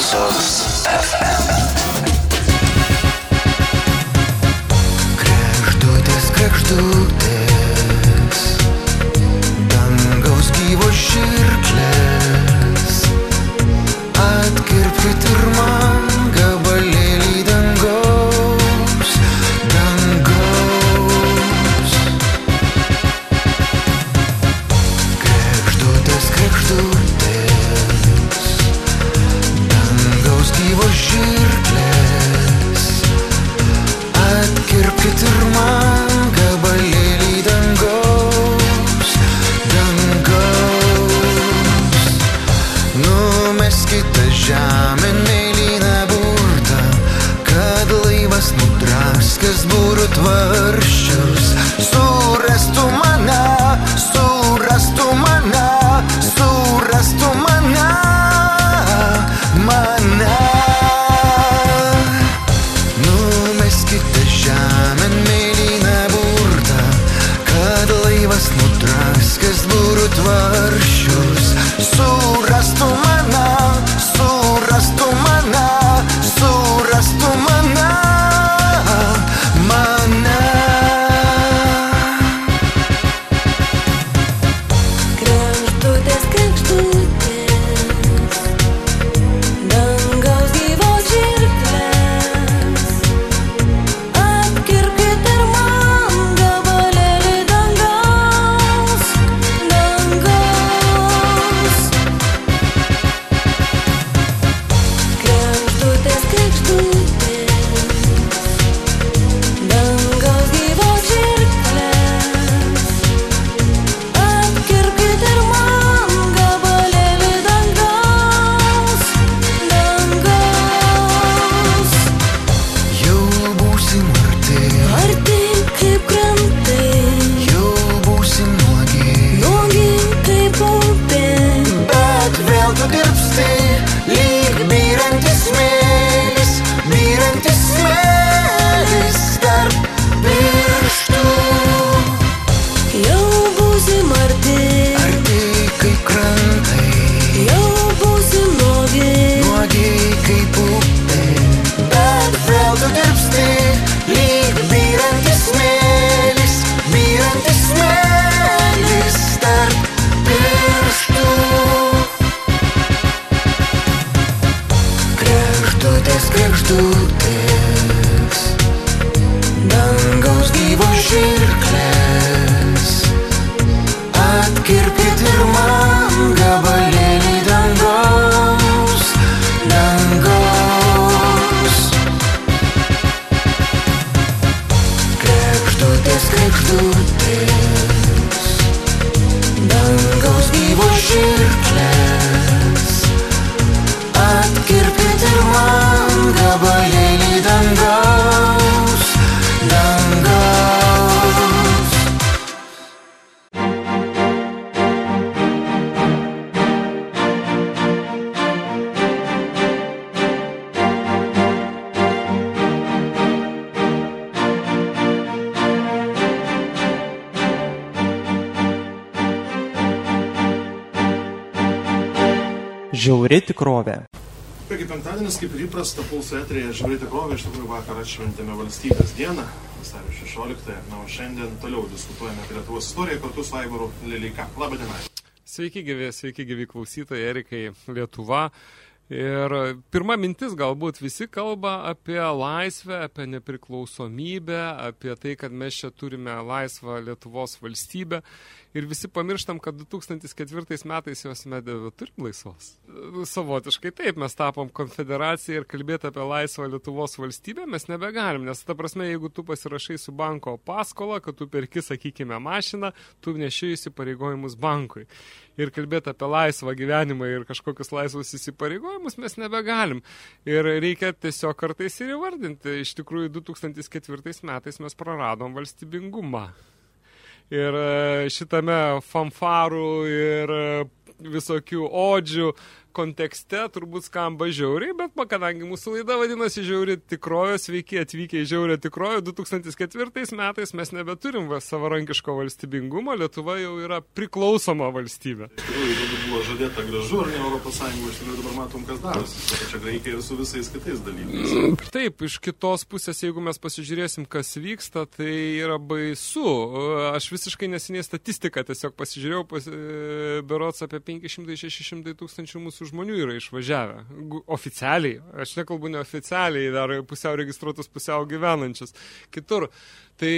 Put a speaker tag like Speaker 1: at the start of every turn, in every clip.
Speaker 1: Pulsas FM.
Speaker 2: Krekždutės, krekždutės,
Speaker 3: Žiauri tikrovė.
Speaker 4: Taigi penktadienis, kaip ir įprasta, pulso eterėje žiūri tikrovė, iš tikrųjų vakar atšventėme valstybės dieną, vasario 16, na, o šiandien toliau diskutuojame apie Lietuvos istoriją kartu su Aivaru Lilika. Labą dieną.
Speaker 5: Sveiki gyvi, sveiki gyvi klausytojai, Erikai Lietuva. Ir pirma mintis galbūt visi kalba apie laisvę, apie nepriklausomybę, apie tai, kad mes čia turime laisvą Lietuvos valstybę. Ir visi pamirštam, kad 2004 metais jos medėvė turim laisvos. Savotiškai taip, mes tapom konfederacija ir kalbėti apie laisvą Lietuvos valstybę mes nebegalim, nes ta prasme, jeigu tu pasirašai su banko paskolą, kad tu perki, sakykime, mašiną, tu neši įsipareigojimus bankui. Ir kalbėti apie laisvą gyvenimą ir kažkokius laisvus įsipareigojimus mes nebegalim. Ir reikia tiesiog kartais ir įvardinti. Iš tikrųjų, 2004 metais mes praradom valstybingumą. Ir e, šitame fanfarų ir e, visokių odžių kontekste turbūt skamba žiauriai, bet kadangi mūsų laida vadinasi žiauri tikrojo, sveiki atvykę į žiaurę tikrojo, 2004 metais mes nebeturim va, savarankiško valstybingumo, Lietuva jau yra priklausoma valstybė.
Speaker 4: Iš tikrųjų, galbūt buvo žadėta gražu, ar ne Europos Sąjungoje, iš tikrųjų dabar matom, kas darosi su pačia Graikija ir su visais kitais dalykais.
Speaker 5: Taip, iš kitos pusės, jeigu mes pasižiūrėsim, kas vyksta, tai yra baisu. Aš visiškai neseniai statistiką tiesiog pasižiūrėjau, pas, e, berots apie 500-600 tūkstančių mūsų žmonių yra išvažiavę. Oficialiai, aš nekalbu neoficialiai, dar pusiau registruotus, pusiau gyvenančius. Kitur. Tai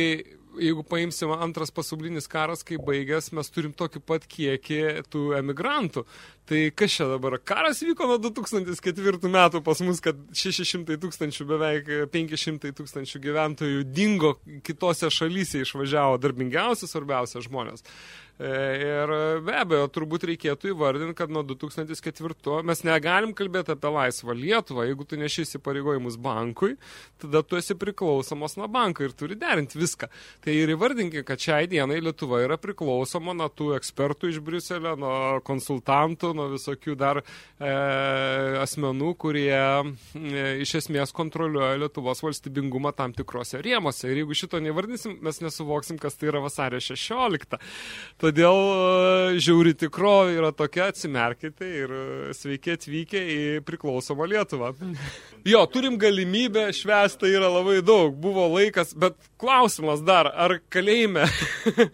Speaker 5: jeigu paimsim antras pasaulinis karas, kai baigęs, mes turim tokį pat kiekį tų emigrantų. Tai kas čia dabar? Karas vyko nuo 2004 metų pas mus, kad 600 tūkstančių, beveik 500 tūkstančių gyventojų dingo kitose šalyse išvažiavo darbingiausi, svarbiausia žmonės. E, Ir be abejo, turbūt reikėtų įvardinti, kad nuo 2004 mes negalim kalbėti apie laisvą Lietuvą. Jeigu tu neši įsipareigojimus bankui, tada tu esi priklausomas nuo banko ir turi derinti viską. Tai ir įvardinkime, kad šiai dienai Lietuva yra priklausoma nuo tų ekspertų iš Briuselio, nuo konsultantų, nuo visokių dar e, asmenų, kurie e, iš esmės kontroliuoja Lietuvos valstybingumą tam tikrose rėmose. Ir jeigu šito nevardinsim, mes nesuvoksim, kas tai yra vasario 16. Todėl e, žiauri tikrovė yra tokia, atsimerkite ir e, sveiki atvykę į priklausomą Lietuvą. Jo, turim galimybę, švęsta yra labai daug, buvo laikas, bet klausimas dar, ar kalėjime,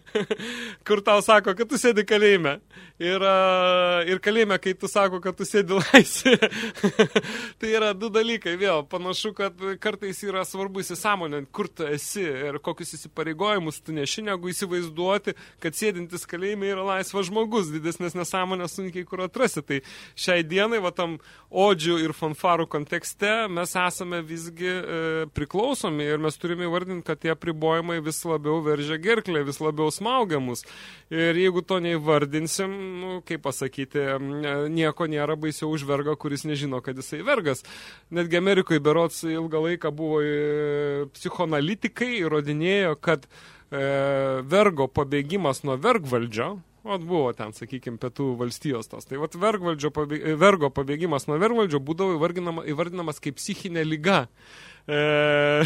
Speaker 5: kur tau sako, kad tu sėdi kalėjime, ir, e, ir kalėjime, kai tu sako, kad tu sėdi laisvė, tai yra du dalykai, vėl, panašu, kad kartais yra svarbu įsisamoninti, kur tu esi ir kokius įsipareigojimus tu neši, negu įsivaizduoti, kad sėdintis kalėjime yra laisvas žmogus, didesnės nesąmonės sunkiai kur atrasi. Tai šiai dienai, va tam odžių ir fanfarų kontekste, mes esame visgi e, priklausomi ir mes turime įvardinti, kad tie pribojimai vis labiau veržia gerklę, vis labiau smaugia mus. Ir jeigu to neįvardinsim, nu, kaip pasakyti, m, nieko nėra baisiau už vergą, kuris nežino, kad jisai vergas. Netgi Amerikoje berots ilgą laiką buvo e, psichoanalitikai įrodinėjo, kad e, vergo pabėgimas nuo vergvaldžio, Ot buvo ten, sakykime, pietų valstijos tos. Tai vat vergo pabėgimas nuo vergvaldžio būdavo įvardinama, įvardinamas kaip psichinė lyga. E,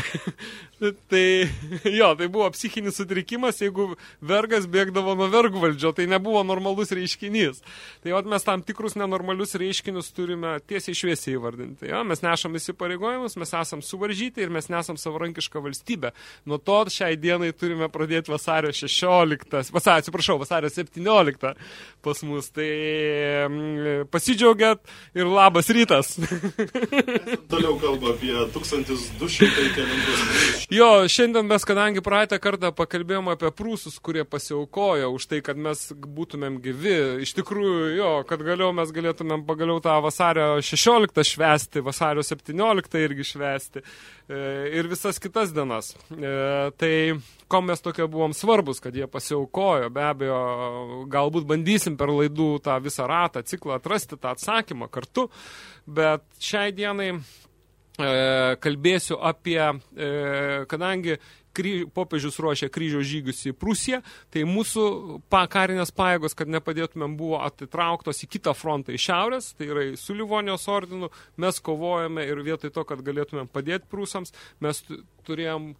Speaker 5: tai jo, tai buvo psichinis sutrikimas, jeigu vergas bėgdavo nuo vergų valdžio, tai nebuvo normalus reiškinys. Tai o mes tam tikrus nenormalius reiškinius turime tiesiai šviesiai įvardinti. Jo? Mes nešam įsipareigojimus, mes esam suvaržyti ir mes nesam savarankiška valstybė. Nuo to šiai dienai turime pradėti vasario 16, vasario, atsiprašau, vasario 17 pas mus. Tai mm, pasidžiaugiat ir labas rytas.
Speaker 4: Toliau kalba apie 1000 200
Speaker 5: Jo, šiandien mes, kadangi praeitą kartą pakalbėjom apie prūsus, kurie pasiaukojo už tai, kad mes būtumėm gyvi. Iš tikrųjų, jo, kad galiau mes galėtumėm pagaliau tą vasario 16 švesti, vasario 17 irgi švesti e, ir visas kitas dienas. E, tai kom mes tokie buvom svarbus, kad jie pasiaukojo, be abejo, galbūt bandysim per laidų tą visą ratą, ciklą atrasti tą atsakymą kartu, bet šiai dienai kalbėsiu apie, e, kadangi popiežius ruošia kryžiaus žygius į Prūsiją, tai mūsų karinės pajėgos, kad nepadėtumėm, buvo atitrauktos į kitą frontą į šiaurės, tai yra su Livonijos ordinu, mes kovojame ir vietoj to, kad galėtumėm padėti prūsams, mes tu- turėjom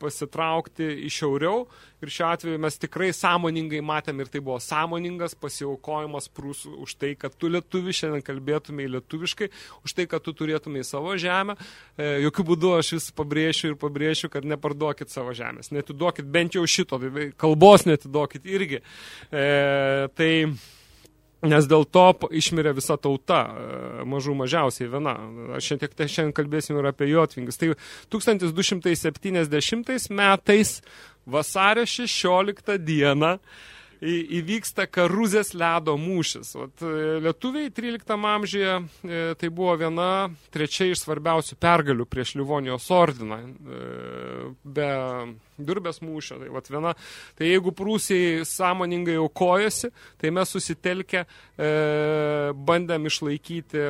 Speaker 5: pasitraukti į šiauriau ir šiuo atveju mes tikrai sąmoningai matėm ir tai buvo sąmoningas pasiaukojimas prūsų už tai, kad tu lietuvi šiandien kalbėtumai lietuviškai, už tai, kad tu turėtumai savo žemę. E, jokių būdų aš vis pabrėšiu ir pabrėšiu, kad neparduokit savo žemės, netiduokit bent jau šito, tai kalbos netiduokit irgi. E, tai Nes dėl to išmirė visa tauta, e, mažų mažiausiai viena. Aš šiandien, tiek- šiandien kalbėsim ir apie Jotvingius. Tai 1270 metais vasario 16 dieną įvyksta Karuzės ledo mūšis. Vat, e, lietuviai 13 amžiuje e, tai buvo viena trečia iš svarbiausių pergalių prieš Livonijos ordiną. E, be durbės mūšio. Tai, vat, viena, tai jeigu prūsiai sąmoningai aukojosi, tai mes susitelkę e, bandėm išlaikyti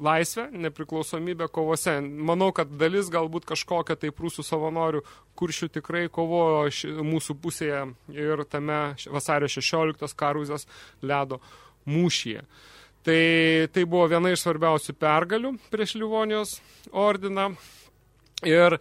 Speaker 5: laisvę, nepriklausomybę kovose. Manau, kad dalis galbūt kažkokia tai prūsų savanorių kuršių tikrai kovojo ši, mūsų pusėje ir tame vasario 16 karuzės ledo mūšyje. Tai, tai buvo viena iš svarbiausių pergalių prieš Livonijos ordiną. Ir e,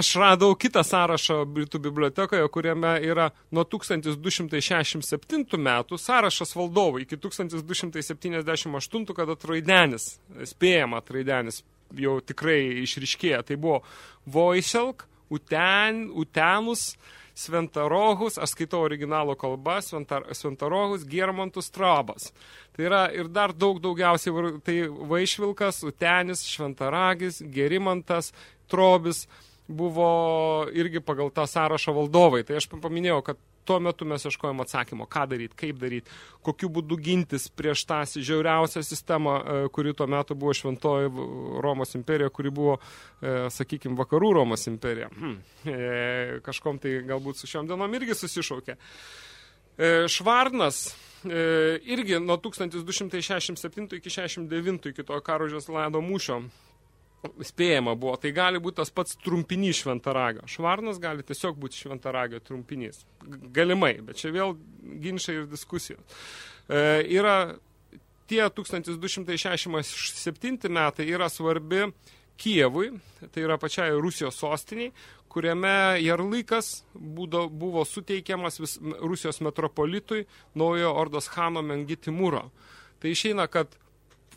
Speaker 5: aš radau kitą sąrašą Britų bibliotekoje, kuriame yra nuo 1267 metų sąrašas valdovų iki 1278, kada Traidenis, spėjama Traidenis, jau tikrai išriškėja. Tai buvo Voiselk, Uten, Utenus, Sventarohus, aš skaitau originalo kalbą, Sventar, Sventarohus, Germantus, Trabas. Tai yra ir dar daug daugiausiai, tai Vaišvilkas, Utenis, Šventaragis, Gerimantas, Trobis buvo irgi pagal tą sąrašą valdovai. Tai aš paminėjau, kad tuo metu mes ieškojom atsakymo, ką daryti, kaip daryti, kokiu būdu gintis prieš tą žiauriausią sistemą, e, kuri tuo metu buvo šventoji Romos imperija, kuri buvo, e, sakykime, vakarų Romos imperija. Hmm. E, kažkom tai galbūt su šiom dienom irgi susišaukė. Švarnas irgi nuo 1267 iki 69 iki to karužės lado mūšio spėjama buvo. Tai gali būti tas pats trumpinys šventaragio. Švarnas gali tiesiog būti šventaragio trumpinys. Galimai, bet čia vėl ginčiai ir diskusijos. E, yra tie 1267 metai yra svarbi Kievui, tai yra pačiai Rusijos sostiniai, kuriame Jarlykas būdo, buvo suteikiamas vis, Rusijos metropolitui naujo Ordos Hano Mengitimūro. Tai išeina, kad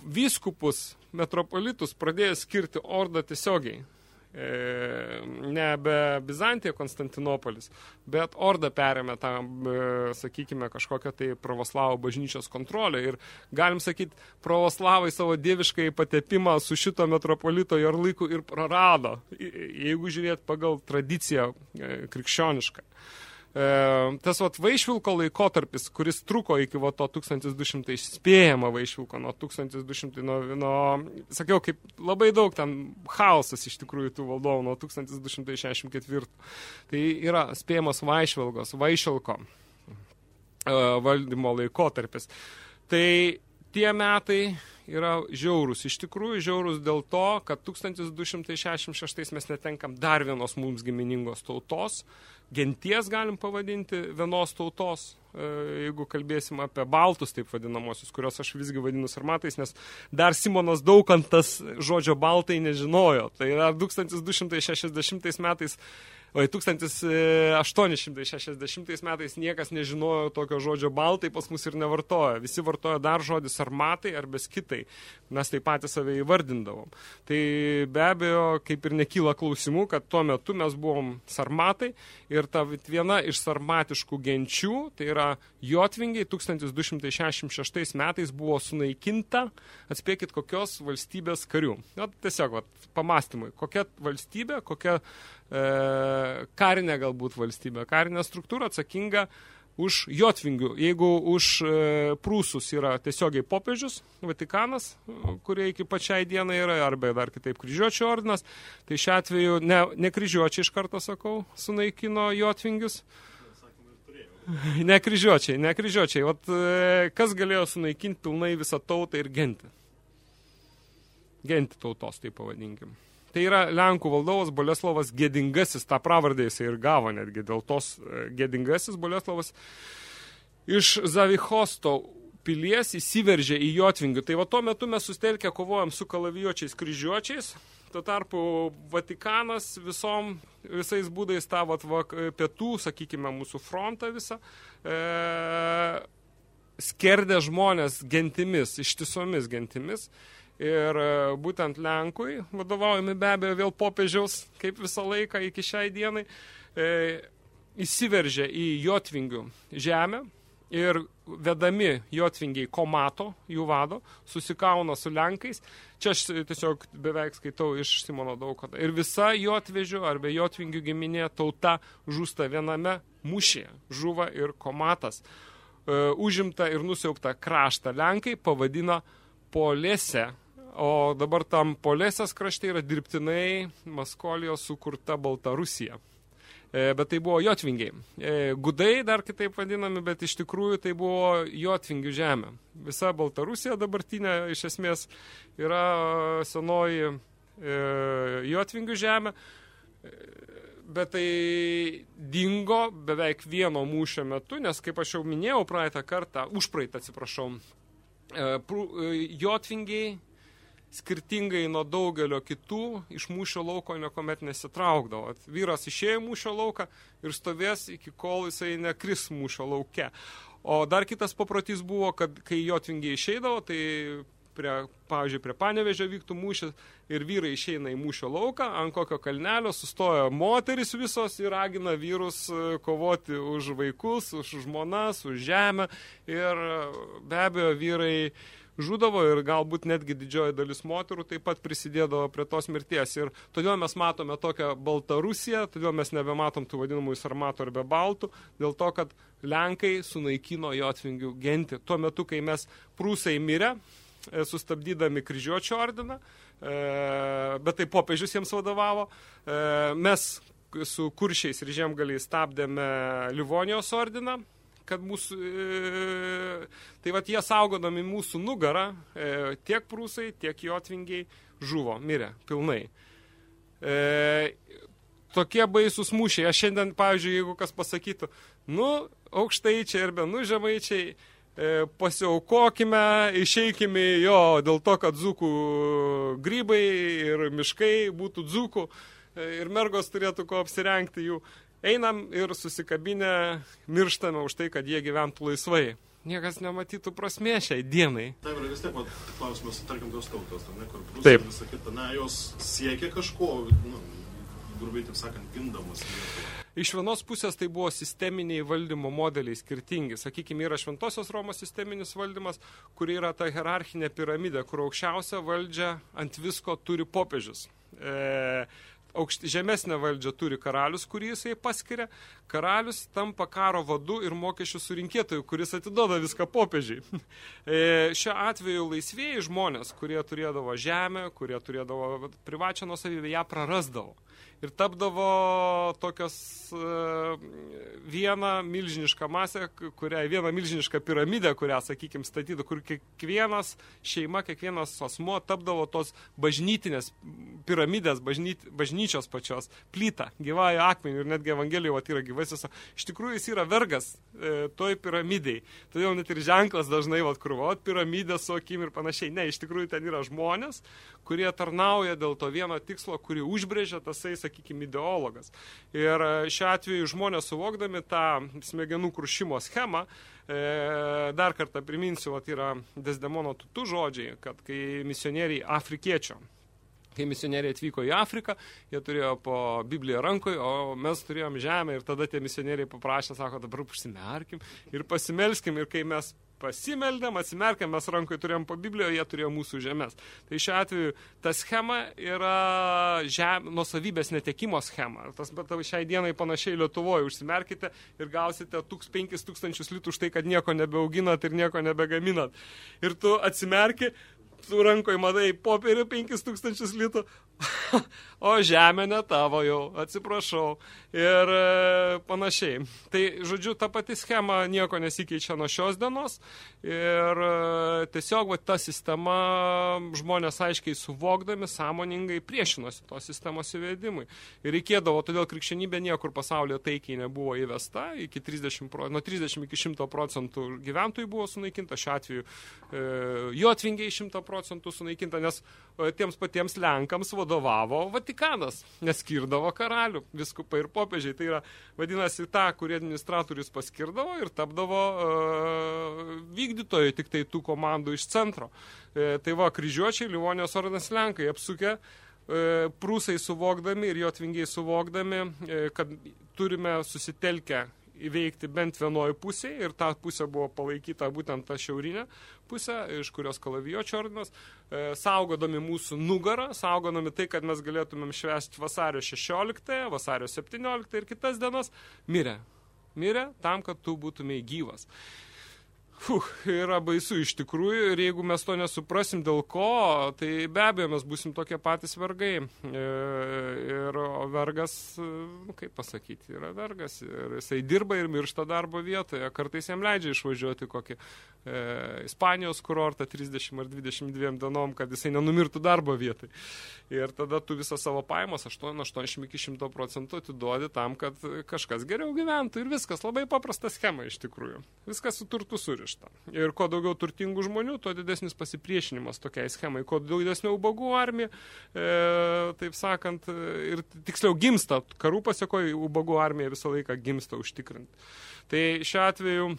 Speaker 5: vyskupus metropolitus pradėjo skirti ordą tiesiogiai. E, nebe Bizantija Konstantinopolis, bet orda perėmė tą, e, sakykime, kažkokią tai pravoslavų bažnyčios kontrolę ir galim sakyti, pravoslavai savo dieviškai patepimą su šito metropolito jarlaiku ir prarado, jeigu žiūrėt pagal tradiciją e, krikščionišką. E, tas vat Vaišvilko laikotarpis, kuris truko iki va to 1200 spėjama Vaišvilko nuo 1200, nuo, nuo, sakiau, kaip labai daug ten chaosas iš tikrųjų tų valdovų nuo 1264. Tai yra spėjamas Vaišvilkos, Vaišvilko e, valdymo laikotarpis. Tai tie metai yra žiaurus. Iš tikrųjų žiaurus dėl to, kad 1266 mes netenkam dar vienos mums giminingos tautos, genties galim pavadinti vienos tautos, e, jeigu kalbėsim apie baltus, taip vadinamosius, kurios aš visgi vadinu sarmatais, nes dar Simonas Daukantas žodžio baltai nežinojo. Tai yra 1260 metais O 1860 metais niekas nežinojo tokio žodžio baltai, pas mus ir nevartojo. Visi vartojo dar žodį sarmatai ar beskitai. Mes taip patys save įvardindavom. Tai be abejo, kaip ir nekyla klausimų, kad tuo metu mes buvom sarmatai ir ta viena iš sarmatiškų genčių, tai yra Jotvingiai 1266 metais buvo sunaikinta, atspėkit, kokios valstybės karių. Na, tiesiog, vat, pamastymui, kokia valstybė, kokia e, karinė galbūt valstybė, karinė struktūra atsakinga už Jotvingių. Jeigu už e, prūsus yra tiesiogiai popiežius, Vatikanas, kurie iki pačiai dienai yra, arba dar kitaip kryžiuočio ordinas, tai šiuo atveju ne, ne kryžiuočiai iš karto sakau, sunaikino Jotvingius. Ne kryžiuočiai, ne kryžiuočiai. Vat, e, kas galėjo sunaikinti pilnai visą tautą ir gentį? Gentį tautos, taip pavadinkim. Tai yra Lenkų valdovas Boleslavas Gedingasis, tą pravardę jisai ir gavo netgi dėl tos e, Gedingasis Boleslavas iš Zavichosto pilies įsiveržė į Jotvingių. Tai va tuo metu mes sustelkę kovojam su kalavijuočiais kryžiuočiais, tuo tarpu Vatikanas visom, visais būdais tą vat, va, pietų, sakykime, mūsų frontą visą, e, skerdė žmonės gentimis, ištisomis gentimis. Ir e, būtent Lenkui, vadovaujami be abejo vėl popiežiaus, kaip visą laiką iki šiai dienai, e, įsiveržė į Jotvingių žemę ir vedami Jotvingiai komato, jų vado, susikauna su Lenkais. Čia aš tiesiog beveik skaitau iš Simono Daukoto. Ir visa Jotvežių arba Jotvingių giminė tauta žūsta viename mūšyje. Žuva ir komatas. E, užimta ir nusiaukta kraštą Lenkai pavadina Polėse. O dabar tam Polėsės krašte yra dirbtinai Maskolijos sukurta Baltarusija. E, bet tai buvo Jotvingiai. E, gudai dar kitaip vadinami, bet iš tikrųjų tai buvo Jotvingių žemė. Visa Baltarusija dabartinė iš esmės yra senoji e, Jotvingių žemė. E, Bet tai dingo beveik vieno mūšio metu, nes kaip aš jau minėjau praeitą kartą, užpraeitą atsiprašau, E, e, Jotvingiai skirtingai nuo daugelio kitų iš mūšio lauko niekuomet nesitraukdavo. Vyras išėjo į mūšio lauką ir stovės iki kol jisai nekris mūšio lauke. O dar kitas paprotys buvo, kad kai jotvingiai išeidavo, tai prie, pavyzdžiui, prie panevežio vyktų mūšis ir vyrai išeina į mūšio lauką, ant kokio kalnelio sustoja moteris visos ir ragina vyrus e, kovoti už vaikus, už žmonas, už žemę ir e, be abejo vyrai žudavo ir galbūt netgi didžioji dalis moterų taip pat prisidėdavo prie tos mirties. Ir todėl mes matome tokią Baltarusiją, todėl mes nebematom tų vadinamųjų sarmatų arba baltų, dėl to, kad Lenkai sunaikino jotvingių gentį. Tuo metu, kai mes prūsai mirė, e, sustabdydami kryžiuočio ordiną, e, bet tai popiežius jiems vadovavo, e, mes su kuršiais ir žemgaliais stabdėme Livonijos ordiną, kad mūsų, e, tai vat jie saugodami mūsų nugarą, e, tiek prūsai, tiek jotvingiai žuvo, mirė pilnai. E, tokie baisus mūšiai. Aš šiandien, pavyzdžiui, jeigu kas pasakytų, nu, aukštaičiai arba nu žemaičiai, e, pasiaukokime, išeikime jo dėl to, kad dzukų grybai ir miškai būtų dzukų e, ir mergos turėtų ko apsirengti jų. Einam ir susikabinę mirštame už tai, kad jie gyventų laisvai. Niekas nematytų prasmė šiai dienai.
Speaker 4: Taip, ir vis tiek, vat, klausimas, tarkim, tos tautos, ne, kur prūsai
Speaker 5: Taip.
Speaker 4: visą kitą, na, jos siekia kažko, nu, grubiai taip sakant, gindamos.
Speaker 5: Iš vienos pusės tai buvo sisteminiai valdymo modeliai skirtingi. Sakykime, yra Šventosios Romos sisteminis valdymas, kur yra ta hierarchinė piramidė, kur aukščiausia valdžia ant visko turi popiežius. E, aukšti, žemesnę valdžią turi karalius, kurį jisai paskiria. Karalius tampa karo vadu ir mokesčių surinkėtojų, kuris atiduoda viską popiežiai. E, šiuo atveju laisvėjai žmonės, kurie turėdavo žemę, kurie turėdavo privačią nusavybę, ją prarasdavo. Ir tapdavo tokios e, vieną milžinišką masę, kurią, vieną milžinišką piramidę, kurią, sakykime, statytų, kur kiekvienas šeima, kiekvienas asmo tapdavo tos bažnytinės piramidės, bažnyt, bažnyčios pačios plytą, gyvąją akmenį ir netgi Evangelijoje yra gyvasis. Iš tikrųjų jis yra vergas e, toj piramidėjai. Todėl net ir ženklas dažnai, vat, kur vat, piramidė su akim ir panašiai. Ne, iš tikrųjų ten yra žmonės, kurie tarnauja dėl to vieno tikslo, kurį užbrėžia tasai, sakykime, ideologas. Ir e, šiuo atveju žmonės suvokdami tą smegenų krušimo schemą, e, dar kartą priminsiu, vat, yra Desdemono tutų žodžiai, kad kai misionieriai afrikiečio kai misionieriai atvyko į Afriką, jie turėjo po Bibliją rankoje, o mes turėjom žemę ir tada tie misionieriai paprašė, sako, dabar užsimerkim ir pasimelskim ir kai mes pasimeldėm, atsimerkėm, mes rankoje turėjom po Biblijoje, jie turėjo mūsų žemės. Tai šiuo atveju ta schema yra žem, nusavybės netekimo schema. Tas bet šiai dienai panašiai Lietuvoje užsimerkite ir gausite 5000 litų už tai, kad nieko nebeauginat ir nieko nebegaminat. Ir tu atsimerki, tu rankoje matai popierių 5000 litų, o žemė ne tavo jau, atsiprašau. Ir e, panašiai. Tai, žodžiu, ta pati schema nieko nesikeičia nuo šios dienos. Ir e, tiesiog va, ta sistema žmonės aiškiai suvokdami, sąmoningai priešinosi tos sistemos įvedimui. Ir reikėdavo, todėl krikščionybė niekur pasaulyje taikiai nebuvo įvesta, iki 30, pro- nuo 30 iki 100 procentų gyventojų buvo sunaikinta, šiuo atveju e, jotvingiai 100 procentų sunaikinta, nes e, tiems patiems Lenkams vadovavo Vatikanas, neskirdavo karalių, viskupai ir popiežiai. Tai yra, vadinasi, tą, kurį administratorius paskirdavo ir tapdavo e, vykdytojai tik tai tų komandų iš centro. E, tai va, kryžiuočiai, Livonijos ordinas Lenkai apsukę e, prūsai suvokdami ir jotvingiai suvokdami, e, kad turime susitelkę įveikti bent vienoje pusėje ir ta pusė buvo palaikyta būtent ta šiaurinė pusė, iš kurios kalavijočio ordinas, e, saugodami mūsų nugarą, saugodami tai, kad mes galėtumėm švęsti vasario 16, vasario 17 ir kitas dienas, mirė. Mirė tam, kad tu būtumai gyvas. Fuh, yra baisu iš tikrųjų ir jeigu mes to nesuprasim dėl ko, tai be abejo mes busim tokie patys vergai. E, ir vergas, e, kaip pasakyti, yra vergas. Ir jisai dirba ir miršta darbo vietoje. Kartais jam leidžia išvažiuoti kokį e, Ispanijos kurortą 30 ar 22 dienom, kad jisai nenumirtų darbo vietai. Ir tada tu visą savo pajamas 8-80 iki 100 procentų atiduodi tam, kad kažkas geriau gyventų. Ir viskas labai paprasta schema iš tikrųjų. Viskas su turtu surišta. Surišta. Ir kuo daugiau turtingų žmonių, tuo didesnis pasipriešinimas tokiai schemai. Kuo didesnė ubagų armija, e, taip sakant, ir tiksliau gimsta, karų pasiekoje ubagų armija visą laiką gimsta užtikrinti. Tai šiuo atveju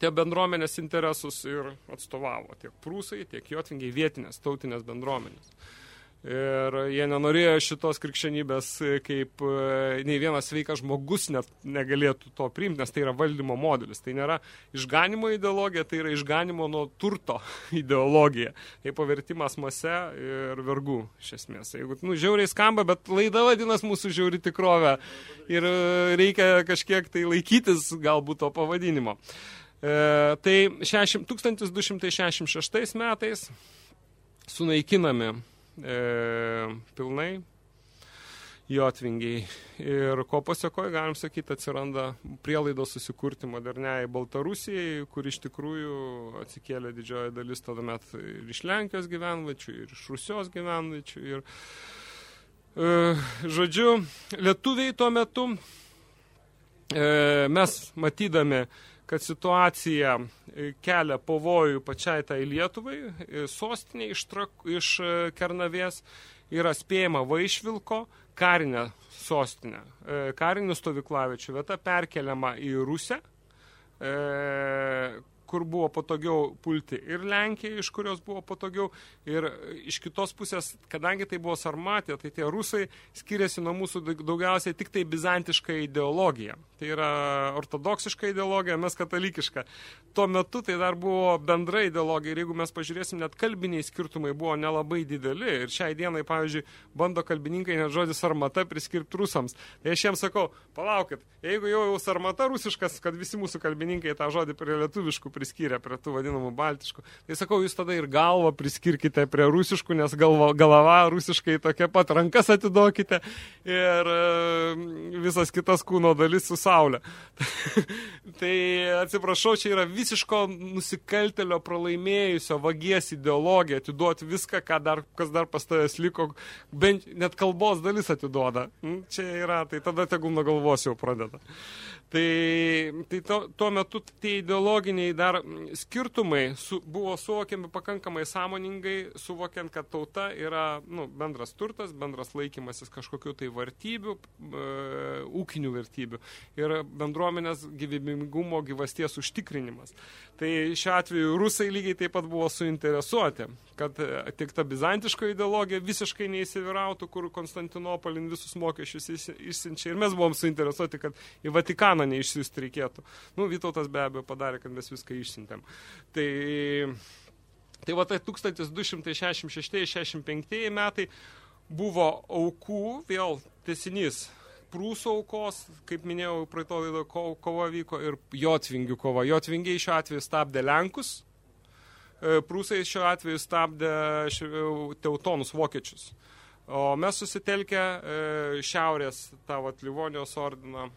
Speaker 5: tie bendruomenės interesus ir atstovavo tiek prūsai, tiek jotvingiai vietinės tautinės bendruomenės. Ir jie nenorėjo šitos krikščionybės, kaip e, nei vienas sveikas žmogus net negalėtų to priimti, nes tai yra valdymo modelis. Tai nėra išganimo ideologija, tai yra išganimo nuo turto ideologija. Tai pavertimas mase ir vergų, iš esmės. Jeigu, nu, žiauriai skamba, bet laida vadinas mūsų žiauri tikrovė ir e, reikia kažkiek tai laikytis galbūt to pavadinimo. E, tai 60, 1266 metais sunaikinami e, pilnai jotvingiai. Ir ko pasiekoje, galim sakyti, atsiranda prielaidos susikurti moderniai Baltarusijai, kur iš tikrųjų atsikėlė didžioji dalis tada met ir iš Lenkijos gyvenvačių, ir iš Rusijos gyvenvačių. Ir, e, žodžiu, lietuviai tuo metu e, mes matydami kad situacija e, kelia pavojų pačiai tai Lietuvai, e, sostinė iš, trak, iš e, Kernavės yra spėjama Vaišvilko karinė sostinė, karinių stovyklavičių vieta perkeliama į Rusę, kur buvo patogiau pulti ir Lenkija, iš kurios buvo patogiau, ir iš kitos pusės, kadangi tai buvo sarmatė, tai tie rusai skiriasi nuo mūsų daugiausiai tik tai bizantiška ideologija. Tai yra ortodoksiška ideologija, mes katalikiška. Tuo metu tai dar buvo bendra ideologija ir jeigu mes pažiūrėsim, net kalbiniai skirtumai buvo nelabai dideli. Ir šiai dienai, pavyzdžiui, bando kalbininkai net žodį sarmata priskirti rusams. Tai aš jiems sakau, palaukit, jeigu jau jau sarmata rusiškas, kad visi mūsų kalbininkai tą žodį prie lietuviškų priskyrė prie tų vadinamų baltiškų. Tai sakau, jūs tada ir galvą priskirkite prie rusiškų, nes galva, galava rusiškai tokia pat rankas atidokite ir e, visas kitas kūno dalis su saulė. tai atsiprašau, čia yra visiško nusikaltelio pralaimėjusio vagies ideologija, atiduoti viską, dar, kas dar pas tavęs liko, bent net kalbos dalis atiduoda. Hm, čia yra, tai tada tegul nuo galvos jau pradeda. Tai, tai to, tuo metu tie ideologiniai dar skirtumai su, buvo suvokiami pakankamai sąmoningai, suvokiant, kad tauta yra nu, bendras turtas, bendras laikymasis kažkokių tai vartybių, e, ūkinių vertybių ir bendruomenės gyvybingumo gyvasties užtikrinimas. Tai šiuo atveju rusai lygiai taip pat buvo suinteresuoti, kad tik ta bizantiška ideologija visiškai neįsivirautų, kur Konstantinopolin visus mokesčius išsiunčia. Ir mes buvom suinteresuoti, kad į Vatikaną neišsiųsti reikėtų. Nu, Vytautas be abejo padarė, kad mes viską išsiuntėm. Tai, tai va, tai 1266-65 metai buvo aukų, vėl tesinys prūsų aukos, kaip minėjau, praeito laido ko, kova vyko ir jotvingių kova. Jotvingiai šiuo atveju stabdė Lenkus, e, prūsai šiuo atveju stabdė teutonus vokiečius. O mes susitelkę e, šiaurės tą vat, Livonijos ordiną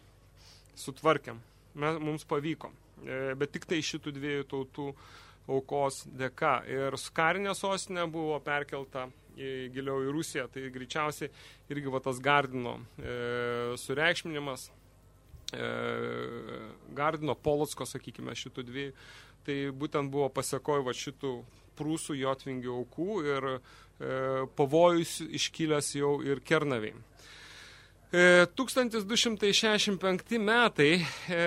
Speaker 5: sutvarkėm. Mes, mums pavyko. E, bet tik tai šitų dviejų tautų aukos dėka. Ir karinė sostinė buvo perkelta į, giliau į Rusiją, tai greičiausiai irgi va tas Gardino e, sureikšminimas, e, Gardino Polocko, sakykime, šitų dviejų, tai būtent buvo pasiekoj va šitų prūsų jotvingių aukų ir e, pavojus iškilęs jau ir Kernaviai. E, 1265 metai, e,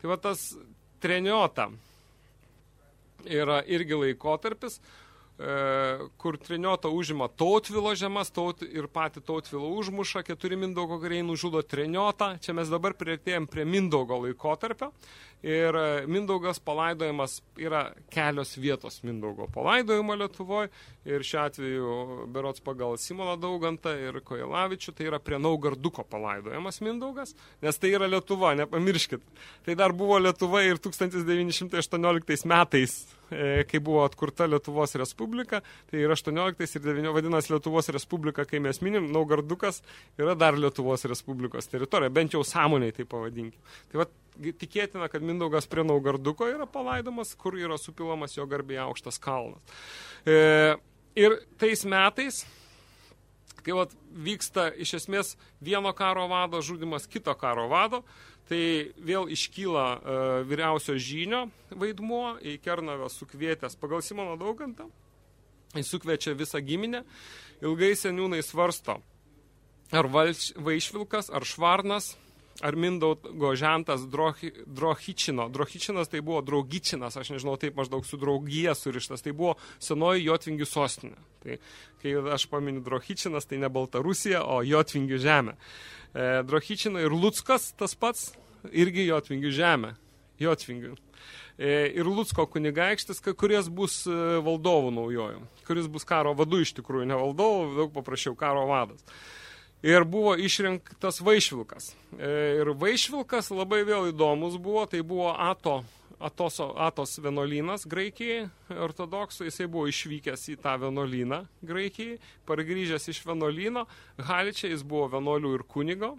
Speaker 5: tai va tas treniota yra irgi laikotarpis, E, kur treniota užima tautvilo žemas taut, ir pati tautvilo užmuša, keturi Mindaugo kariai nužudo treniotą. Čia mes dabar prieartėjom prie Mindaugo laikotarpio ir e, Mindaugas palaidojimas yra kelios vietos Mindaugo palaidojimo Lietuvoje ir šiuo atveju berots pagal Simoną Daugantą ir Kojelavičių, tai yra prie Naugarduko palaidojamas Mindaugas, nes tai yra Lietuva, nepamirškit. Tai dar buvo Lietuva ir 1918 metais E, kai buvo atkurta Lietuvos Respublika, tai yra 18 ir 9 vadinasi Lietuvos Respublika, kai mes minim, Naugardukas yra dar Lietuvos Respublikos teritorija, bent jau sąmoniai tai pavadinkime. Tai va, tikėtina, kad Mindaugas prie Naugarduko yra palaidomas, kur yra supilamas jo garbėje aukštas kalnas. E, ir tais metais kai vat, vyksta iš esmės vieno karo vado žudimas kito karo vado, Tai vėl iškyla e, vyriausio žynio vaidmuo į Kernavę sukvietęs pagal Simono Daugantą. Jis sukviečia visą giminę, ilgai seniūnai svarsto, ar Vaišvilkas, ar Švarnas, ar Mindaugo žentas Drohi, Drohičino. Drohičinas tai buvo Draugičinas, aš nežinau, taip maždaug su draugija surištas. Tai buvo senoji Jotvingių sostinė. Tai kai aš paminiu Drohičinas, tai ne Baltarusija, o Jotvingių žemė. E, Drohičino ir Luckas tas pats, irgi Jotvingių žemė. Jotvingių. E, ir Lucko kunigaikštis, kuris bus e, valdovų naujojų, kuris bus karo vadu iš tikrųjų, ne valdovų, daug paprašiau karo vadas. Ir buvo išrinktas Vaišvilkas. E, Ir Vaišvilkas labai vėl įdomus buvo, tai buvo Ato, Atoso, Atos vienuolynas Graikijai, ortodoksų, jisai buvo išvykęs į tą vienuolyną Graikijai, pargrįžęs iš vienuolyno, Haličia jis buvo vienuolių ir kunigo,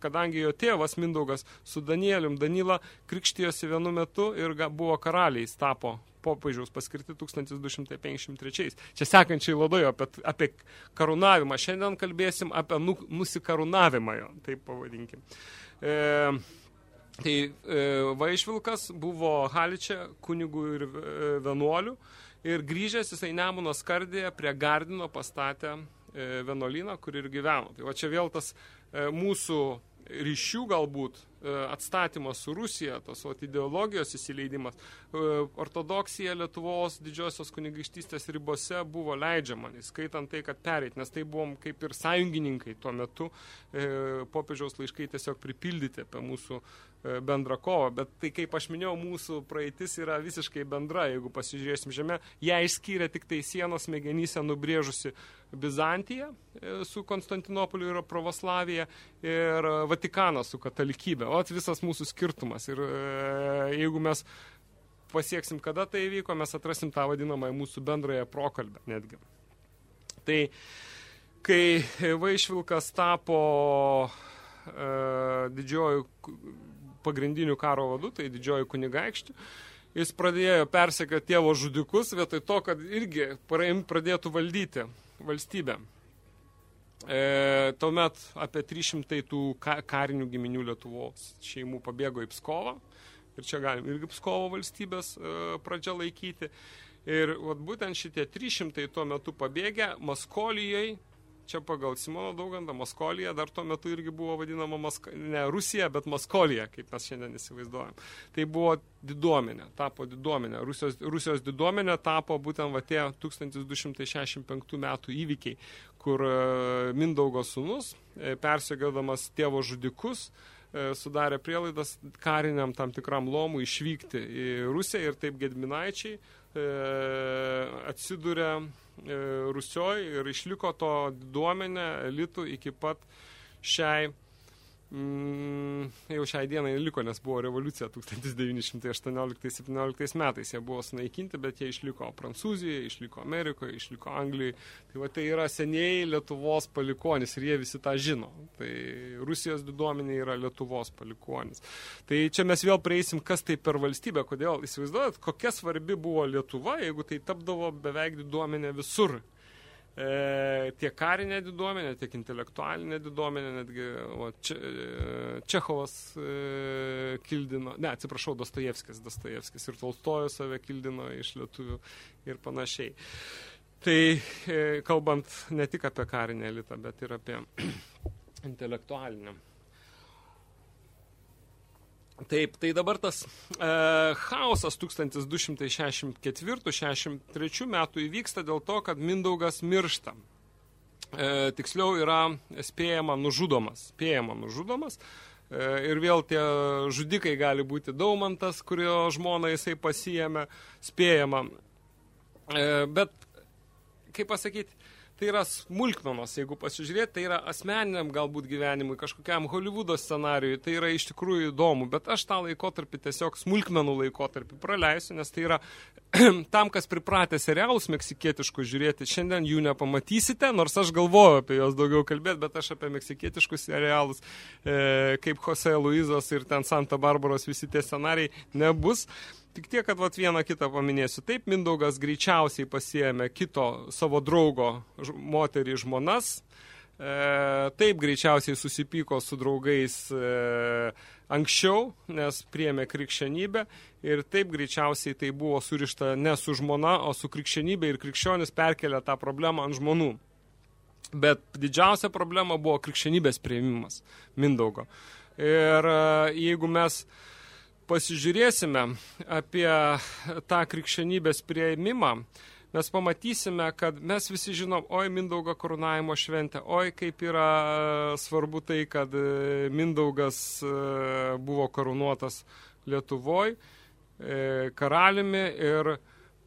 Speaker 5: kadangi jo tėvas Mindaugas su Danielium Danila krikštijosi vienu metu ir buvo karaliais, tapo popiežiaus paskirti 1253. Čia sekančiai ladojo apie, apie karūnavimą. Šiandien kalbėsim apie nu, nusikarūnavimą jo, taip pavadinkim. E, Tai e, Vaišvilkas buvo Haličia kunigų ir e, vienuolių ir grįžęs jisai Nemuno skardėje prie Gardino pastatė e, vienuolyną, kur ir gyveno. Tai va čia vėl tas e, mūsų ryšių galbūt e, atstatymas su Rusija, tos vat, ideologijos įsileidimas. E, ortodoksija Lietuvos didžiosios kunigaikštystės ribose buvo leidžiama, skaitant tai, kad pereit, nes tai buvom kaip ir sąjungininkai tuo metu, e, popiežiaus laiškai tiesiog pripildyti apie mūsų e, bendrą kovą, bet tai kaip aš minėjau, mūsų praeitis yra visiškai bendra, jeigu pasižiūrėsim žemę, ją išskyrė tik tai sienos smegenyse nubrėžusi Bizantija e, su Konstantinopoliu ir Pravoslavija ir e, Vatikanas su katalikybė. O visas mūsų skirtumas. Ir e, jeigu mes pasieksim, kada tai įvyko, mes atrasim tą vadinamą mūsų bendrąją prokalbę netgi. Tai kai Vaišvilkas tapo e, didžioju k- pagrindiniu karo vadu, tai didžioju kunigaikščiu, jis pradėjo persekioti tėvo žudikus, vietoj to, kad irgi pradėtų valdyti valstybę. E, tuomet apie 300 tų ka karinių giminių Lietuvos šeimų pabėgo į Pskovą. Ir čia galim irgi Pskovo valstybės e, pradžia laikyti. Ir vat, būtent šitie 300 tuo metu pabėgę Maskolijai, čia pagal Simono Daugantą, Maskolija dar tuo metu irgi buvo vadinama Maska, ne Rusija, bet Maskolija, kaip mes šiandien įsivaizduojam. Tai buvo diduomenė, tapo diduomenė. Rusijos, Rusijos diduomenė tapo būtent va tie 1265 metų įvykiai, kur e, Mindaugo sūnus, e, persegiodamas tėvo žudikus, e, sudarė prielaidas kariniam tam tikram lomui išvykti į Rusiją ir taip Gedminaičiai atsidūrė Rusioj ir išliko to duomenę elitų iki pat šiai Mm, jau šiai dienai liko, nes buvo revoliucija 1918-17 metais. Jie buvo sunaikinti, bet jie išliko Prancūzijoje, išliko Amerikoje, išliko Anglijoje. Tai va tai yra seniai Lietuvos palikonis ir jie visi tą žino. Tai Rusijos diduomenė yra Lietuvos palikonis. Tai čia mes vėl prieisim, kas tai per valstybę, kodėl įsivaizduojat, kokia svarbi buvo Lietuva, jeigu tai tapdavo beveik diduomenė visur e, tiek karinė diduomenė, tiek intelektualinė diduomenė, netgi o, čia, e, Čechovas e, kildino, ne, atsiprašau, Dostojevskis, Dostojevskis ir Tolstojus save kildino iš lietuvių ir panašiai. Tai e, kalbant ne tik apie karinę elitą, bet ir apie intelektualinę. Taip, tai dabar tas e, chaosas 1264-63 metų įvyksta dėl to, kad Mindaugas miršta. E, tiksliau yra spėjama nužudomas. Spėjama nužudomas. E, ir vėl tie žudikai gali būti Daumantas, kurio žmoną jisai pasijėmė, spėjama. E, bet, kaip pasakyti, tai yra smulkmenos, jeigu pasižiūrėti, tai yra asmeniniam galbūt gyvenimui, kažkokiam Hollywoodo scenarijui, tai yra iš tikrųjų įdomu, bet aš tą laikotarpį tiesiog smulkmenų laikotarpį praleisiu, nes tai yra tam, kas pripratę serialus meksikietiškus žiūrėti, šiandien jų nepamatysite, nors aš galvoju apie juos daugiau kalbėti, bet aš apie meksikietiškus serialus, e, kaip Jose Luizos ir ten Santa Barbaros visi tie scenarijai nebus. Tik tiek, kad vat, vieną kitą paminėsiu. Taip, Mindaugas greičiausiai pasiėmė kito savo draugo moterį žmonas, E, taip greičiausiai susipyko su draugais e, anksčiau, nes priėmė krikščionybę ir taip greičiausiai tai buvo surišta ne su žmona, o su krikščionybė ir krikščionis perkelia tą problemą ant žmonų. Bet didžiausia problema buvo krikščionybės prieimimas Mindaugo. Ir e, jeigu mes pasižiūrėsime apie tą krikščionybės prieimimą, mes pamatysime, kad mes visi žinom, oi Mindaugo karūnavimo šventė, oi kaip yra e, svarbu tai, kad e, Mindaugas e, buvo karūnuotas Lietuvoj karaliumi ir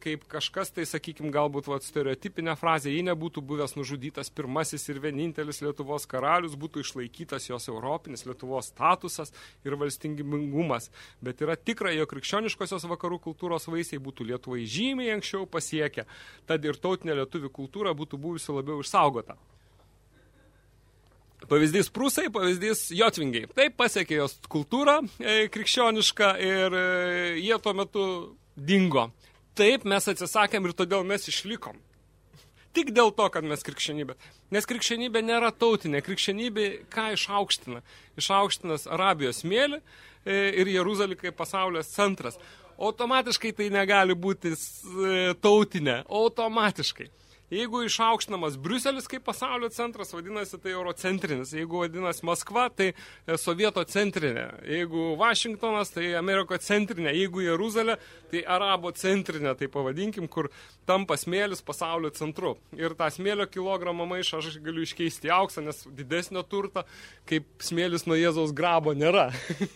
Speaker 5: kaip kažkas, tai sakykim, galbūt vat, stereotipinė frazė, jei nebūtų buvęs nužudytas pirmasis ir vienintelis Lietuvos karalius, būtų išlaikytas jos europinis Lietuvos statusas ir valstingumas. Bet yra tikra, jog krikščioniškosios vakarų kultūros vaisiai būtų Lietuvai žymiai anksčiau pasiekę, tad ir tautinė lietuvių kultūra būtų buvusi labiau išsaugota. Pavyzdys prūsai, pavyzdys jotvingiai. Taip pasiekė jos kultūrą e, krikščionišką ir e, jie tuo metu dingo. Taip, mes atsisakėm ir todėl mes išlikom. Tik dėl to, kad mes krikščionybė. Nes krikščionybė nėra tautinė. Krikščionybė ką išaukština? Išaukštinas Arabijos mėlį e, ir Jeruzalį kaip pasaulio centras. Automatiškai tai negali būti e, tautinė. Automatiškai. Jeigu išaukštinamas Briuselis kaip pasaulio centras, vadinasi tai eurocentrinis. Jeigu vadinasi Maskva, tai e, sovieto centrinė. Jeigu Vašingtonas, tai Ameriko centrinė. Jeigu Jeruzalė, tai arabo centrinė, tai pavadinkim, kur tampa smėlis pasaulio centru. Ir tą smėlio kilogramą maišą aš galiu iškeisti auksą, nes didesnio turto, kaip smėlis nuo Jėzaus grabo, nėra.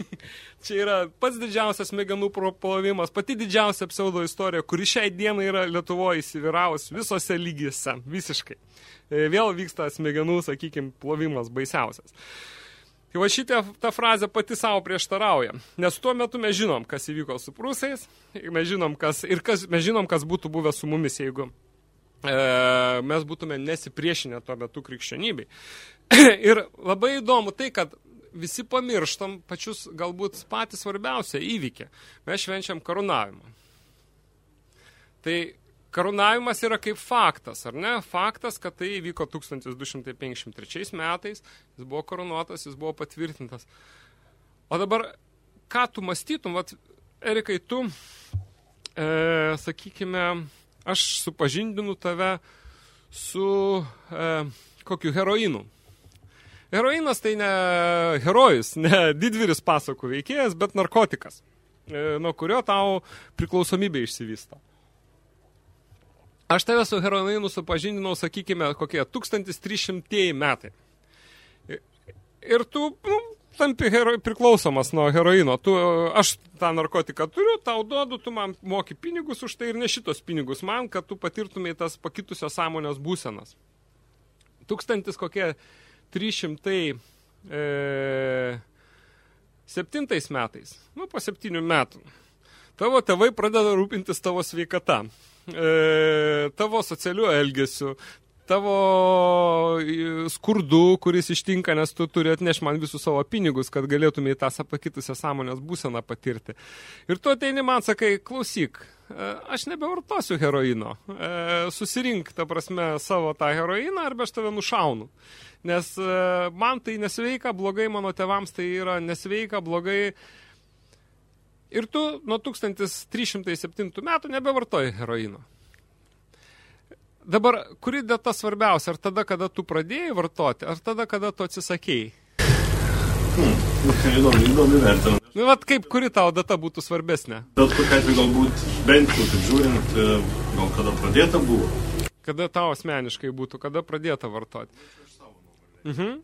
Speaker 5: Čia yra pats didžiausias smegenų plovimas, pati didžiausia pseudo istorija, kuri šiai dienai yra Lietuvoje įsivyravus visose lygiuose, visiškai. E, vėl vyksta smegenų, sakykime, plovimas baisiausias. Tai va šitą tą frazę pati savo prieštarauja. Nes tuo metu mes žinom, kas įvyko su prūsais, mes žinom, kas, ir kas, mes žinom, kas būtų buvę su mumis, jeigu e, mes būtume nesipriešinę tuo metu krikščionybei. ir labai įdomu tai, kad visi pamirštam pačius galbūt patys svarbiausią įvykį. Mes švenčiam karūnavimą. Tai Karūnavimas yra kaip faktas, ar ne? Faktas, kad tai įvyko 1253 metais, jis buvo karūnuotas, jis buvo patvirtintas. O dabar, ką tu mąstytum, vat, Erikai, tu, e, sakykime, aš supažindinu tave su e, kokiu heroinu. Heroinas tai ne herojus, ne didvyris pasakų veikėjas, bet narkotikas, e, nuo kurio tau priklausomybė išsivysto. Aš tave su heroinu supažindinau, sakykime, kokie 1300 metai. Ir tu nu, tampi hero, priklausomas nuo heroino. Tu, aš tą narkotiką turiu, tau duodu, tu man moki pinigus už tai ir ne šitos pinigus man, kad tu patirtumai tas pakitusios sąmonės būsenas. Tūkstantis kokie 300 e, septintais metais, nu po septynių metų, tavo tėvai pradeda rūpintis tavo sveikata e, tavo socialiu elgesiu, tavo skurdu, kuris ištinka, nes tu turi atnešti man visus savo pinigus, kad galėtumai tą pakitusią sąmonės būseną patirti. Ir tu ateini man sakai, klausyk, e, aš nebevartosiu heroino. E, susirink, ta prasme, savo tą heroiną arba aš tave nušaunu. Nes e, man tai nesveika, blogai mano tevams tai yra nesveika, blogai Ir tu nuo 1307 metų nebevartoji heroino. Dabar, kuri data svarbiausia? Ar tada, kada tu pradėjai vartoti, ar tada, kada tu atsisakėjai?
Speaker 4: Hmm. Įdomi, įdomi vertinama.
Speaker 5: Nu, vat kaip, kuri tau data būtų svarbesnė?
Speaker 4: Bet kokia atveju galbūt bent jau taip žiūrint, e, gal kada pradėta buvo?
Speaker 5: Kada tau asmeniškai būtų, kada pradėta vartoti? Mhm.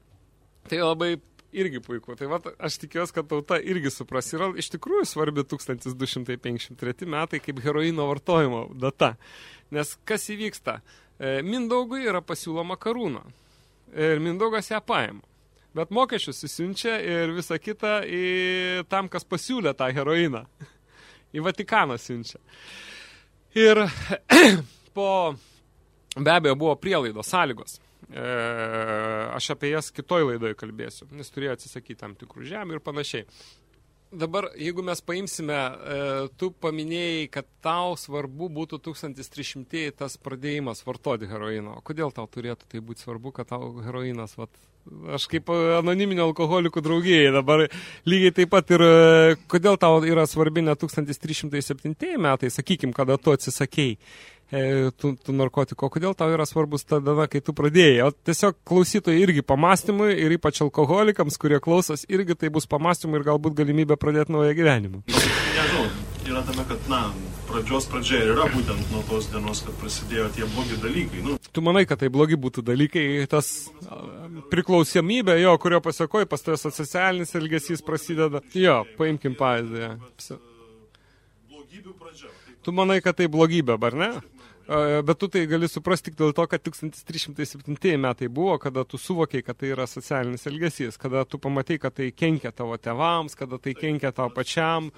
Speaker 5: Tai labai irgi puiku. Tai va, aš tikiuosi, kad tauta irgi supras. Yra iš tikrųjų svarbi 1253 metai kaip heroino vartojimo data. Nes kas įvyksta? E, Mindaugui yra pasiūloma karūna. Ir Mindaugas ją paima. Bet mokesčius įsiunčia ir visą kitą į tam, kas pasiūlė tą heroiną. Į Vatikaną siunčia. Ir po, be abejo, buvo prielaidos, sąlygos. E, aš apie jas kitoj laidoje kalbėsiu, nes turėjo atsisakyti tam tikrų žemė ir panašiai. dabar, jeigu mes paimsime, e, tu paminėjai, kad tau svarbu būtų 1300 tas pradėjimas vartoti heroino. Kodėl tau turėtų tai būti svarbu, kad tau heroinas, vat, aš kaip anoniminio alkoholikų draugijai dabar lygiai taip pat ir e, kodėl tau yra svarbi ne 1307 metai, sakykim, kada tu atsisakėjai tų, tų narkotikų, kodėl tau yra svarbus ta diena, kai tu pradėjai. O tiesiog klausytojai irgi pamastymui ir ypač alkoholikams, kurie klausos, irgi tai bus pamastymui ir galbūt galimybė pradėti naują gyvenimą.
Speaker 4: Nežinau, yra tame, kad, na, pradžios pradžia ir yra būtent nuo tos dienos, kad prasidėjo tie blogi dalykai. Nu,
Speaker 5: Tu manai, kad tai blogi būtų dalykai, tas priklausomybė, jo, kurio pasakoji, pas tavęs socialinis elgesys prasideda. Jo, paimkim pavyzdį. Psi-
Speaker 4: blogybių pradžia.
Speaker 5: Tu manai, kad tai blogybė, ar ne? A, Bet tu tai gali suprasti tik dėl to, kad 1307 metai buvo, kada tu suvokiai, kad tai yra socialinis elgesys, kada tu pamatai, kad tai kenkia tavo tevams, kada tai kenkia tavo pačiam.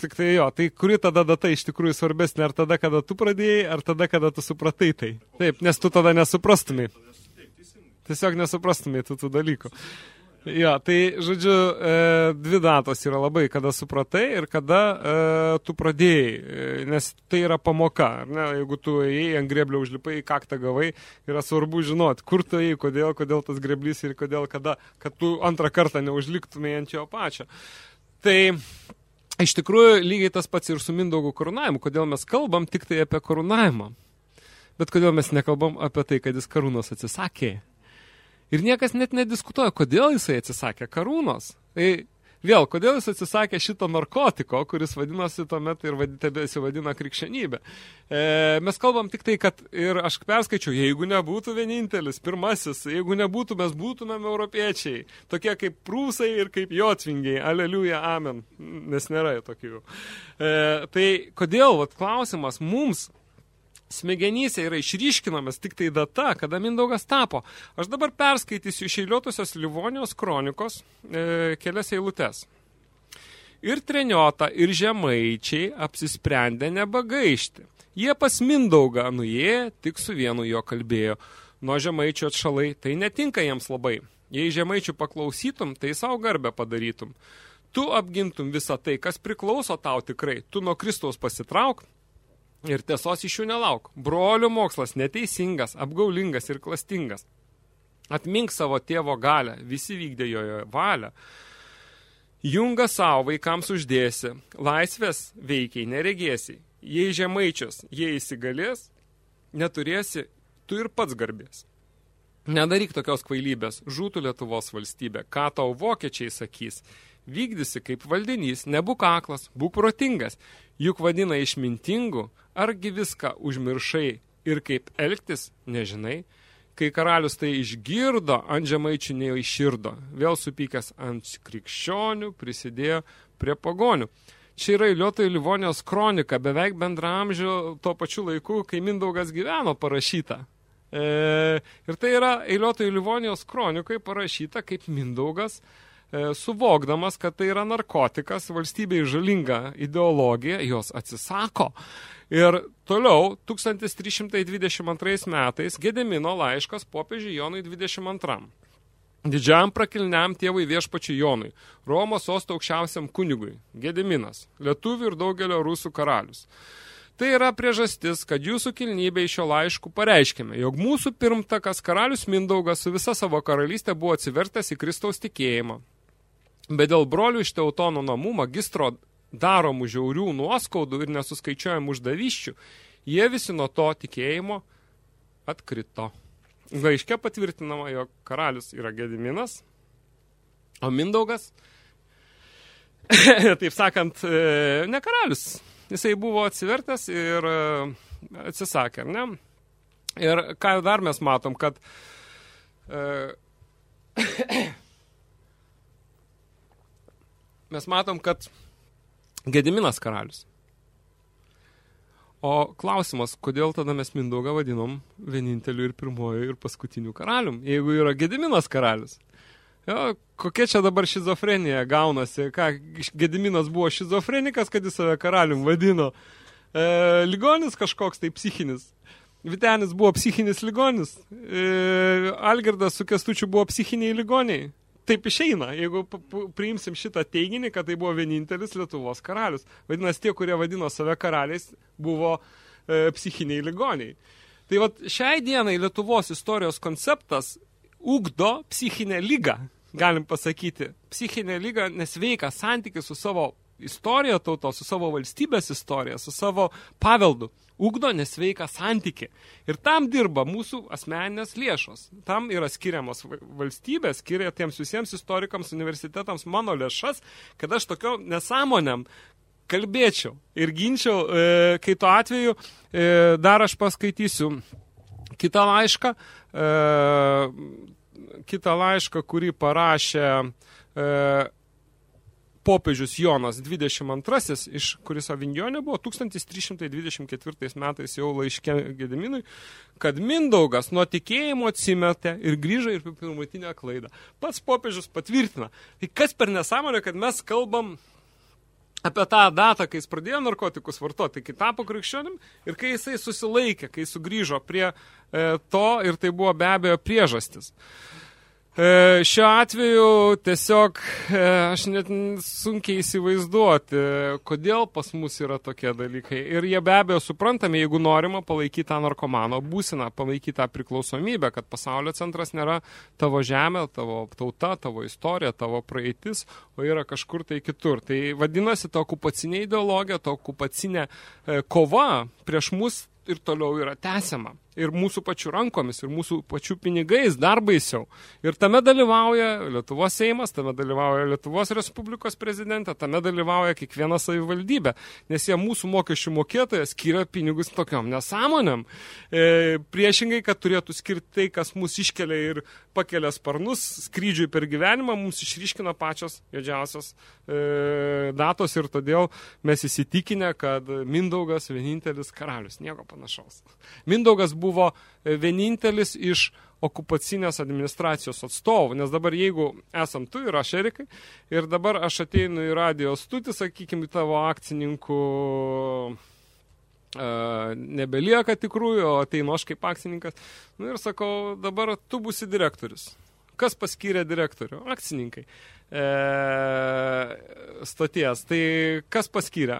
Speaker 5: Tik tai jo, tai kuri tada data iš tikrųjų svarbesnė, ar tada, kada tu pradėjai, ar tada, kada tu supratai tai. Taip, nes tu tada nesuprastumai. Tiesiog nesuprastumai tų, tų dalykų. Jo, tai, žodžiu, e, dvi datos yra labai, kada supratai ir kada e, tu pradėjai, e, nes tai yra pamoka, ne? Jeigu tu ėjai ant greblio užlipai, kaktą gavai, yra svarbu žinot, kur tu ėjai, kodėl, kodėl tas greblys ir kodėl, kada, kad tu antrą kartą neužliktumai ant jo pačio. Tai iš tikrųjų lygiai tas pats ir su Mindaugo karūnavimu, kodėl mes kalbam tik tai apie karūnavimą. Bet kodėl mes nekalbam apie tai, kad jis karūnos atsisakė. Ir niekas net nediskutuoja, kodėl jisai atsisakė karūnos. Tai vėl, kodėl jis atsisakė šito narkotiko, kuris vadinosi tuomet ir vadi- tebesivadina krikščionybė. E, mes kalbam tik tai, kad ir aš perskaičiau, jeigu nebūtų vienintelis, pirmasis, jeigu nebūtų, mes būtumėm europiečiai, tokie kaip prūsai ir kaip jotvingiai, aleliuja, amen, nes nėra tokių. E, tai kodėl, vat, klausimas mums smegenyse yra išryškinamas tik tai data, kada Mindaugas tapo. Aš dabar perskaitysiu iš eiliuotosios Livonijos kronikos e, kelias eilutes. Ir treniota, ir žemaičiai apsisprendė nebagaišti. Jie pas Mindaugą nuėję, tik su vienu jo kalbėjo. Nuo žemaičio atšalai, tai netinka jiems labai. Jei žemaičių paklausytum, tai savo garbę padarytum. Tu apgintum visą tai, kas priklauso tau tikrai. Tu nuo Kristaus pasitrauk, Ir tiesos iš jų nelauk. Brolių mokslas neteisingas, apgaulingas ir klastingas. Atmink savo tėvo galę, visi vykdė jojo valią. Junga savo vaikams uždėsi, laisvės veikiai neregėsi. Jei žemaičius, jei įsigalės, neturėsi, tu ir pats garbės. Nedaryk tokios kvailybės, žūtų Lietuvos valstybė, ką tau vokiečiai sakys. Vykdysi kaip valdinys, nebūk aklas, būk protingas, juk vadina išmintingu, argi viską užmiršai ir kaip elgtis, nežinai. Kai karalius tai išgirdo, ant žemaičių neiširdo, vėl supykęs ant krikščionių prisidėjo prie pagonių. Čia yra Ilioto Livonijos kronika, beveik bendramžių tuo pačiu laiku, kai Mindaugas gyveno parašyta. E, ir tai yra Eilioto Livonijos kronikai parašyta, kaip Mindaugas e, suvokdamas, kad tai yra narkotikas, valstybei žalinga ideologija, jos atsisako. Ir toliau, 1322 metais, Gedemino laiškas popiežiui Jonui 22. Didžiam prakilniam tėvui viešpačiui Jonui, Romos sosto aukščiausiam kunigui, Gediminas, lietuvių ir daugelio rusų karalius. Tai yra priežastis, kad jūsų kilnybė iš šio laiškų pareiškime, jog mūsų pirmtakas karalius Mindaugas su visa savo karalystė buvo atsivertęs į Kristaus tikėjimą. Bet dėl brolių iš Teutono namų magistro daromų žiaurių nuoskaudų ir nesuskaičiuojamų uždavyščių, jie visi nuo to tikėjimo atkrito. Laiške patvirtinama, jog karalius yra Gediminas, o Mindaugas, taip sakant, e, ne karalius. Jisai buvo atsivertęs ir e, atsisakė, ar ne? Ir ką dar mes matom, kad e, mes matom, kad Gediminas karalius. O klausimas, kodėl tada mes Mindaugą vadinom vieninteliu ir pirmoju ir paskutiniu karalium, jeigu yra Gediminas karalius? Jo, kokia čia dabar šizofrenija gaunasi? Ką, Gediminas buvo šizofrenikas, kad jis save karalium vadino? E, ligonis kažkoks tai psichinis. Vitenis buvo psichinis ligonis. E, Algirdas su Kestučiu buvo psichiniai ligoniai. Taip išeina, jeigu priimsim šitą teiginį, kad tai buvo vienintelis Lietuvos karalius. Vadinasi, tie, kurie vadino save karaliais, buvo e, psichiniai ligoniai. Tai vat šiai dienai Lietuvos istorijos konceptas ugdo psichinę lygą, galim pasakyti. Psichinė lyga nesveika santykis su savo istorija tautos, su savo valstybės istorija, su savo paveldu. Ugdo nesveiką santyki. Ir tam dirba mūsų asmeninės lėšos. Tam yra skiriamos va- valstybės, skiria tiems visiems istorikams, universitetams mano lėšas, kad aš tokio nesąmonėm kalbėčiau ir ginčiau, e, kai tuo atveju e, dar aš paskaitysiu kitą laišką, e, kitą laišką, kurį parašė e, popiežius Jonas 22, iš, kuris Avinjonė buvo 1324 metais jau laiškė Gediminui, kad Mindaugas nuo tikėjimo atsimetė ir grįžo ir pirmutinę klaidą. Pats popiežius patvirtina. Tai kas per nesąmonę, kad mes kalbam apie tą datą, kai jis pradėjo narkotikus vartoti, kai tapo krikščionim ir kai jisai susilaikė, kai sugrįžo prie e, to ir tai buvo be abejo priežastis. E, šiuo atveju tiesiog e, aš net sunkiai įsivaizduoti, e, kodėl pas mus yra tokie dalykai. Ir jie be abejo suprantami, jeigu norima palaikyti tą narkomano būsiną, palaikyti tą priklausomybę, kad pasaulio centras nėra tavo žemė, tavo tauta, tavo istorija, tavo praeitis, o yra kažkur tai kitur. Tai vadinasi, ta okupacinė ideologija, ta okupacinė e, kova prieš mus ir toliau yra tęsiama. Ir mūsų pačių rankomis, ir mūsų pačių pinigais, dar baisiau. Ir tame dalyvauja Lietuvos Seimas, tame dalyvauja Lietuvos Respublikos prezidentė, tame dalyvauja kiekviena savivaldybė, nes jie mūsų mokesčių mokėtojas skiria pinigus tokiom nesąmonėm. E, priešingai, kad turėtų skirti tai, kas mus iškelia ir pakelia sparnus skrydžiui per gyvenimą, mums išryškina pačios juodžiausios e, datos ir todėl mes įsitikinę, kad Mindaugas vienintelis karalius, nieko panašaus. Mindaugas buvo e, vienintelis iš okupacinės administracijos atstovų, nes dabar jeigu esam tu ir aš Erikai, ir dabar aš ateinu į radio stutį, sakykime, tavo akcininkų e, nebelieka tikrųjų, o ateinu aš kaip akcininkas. Nu ir sakau, dabar tu būsi direktorius. Kas paskyrė direktorių? Akcininkai. E, stoties. Tai kas paskyrė?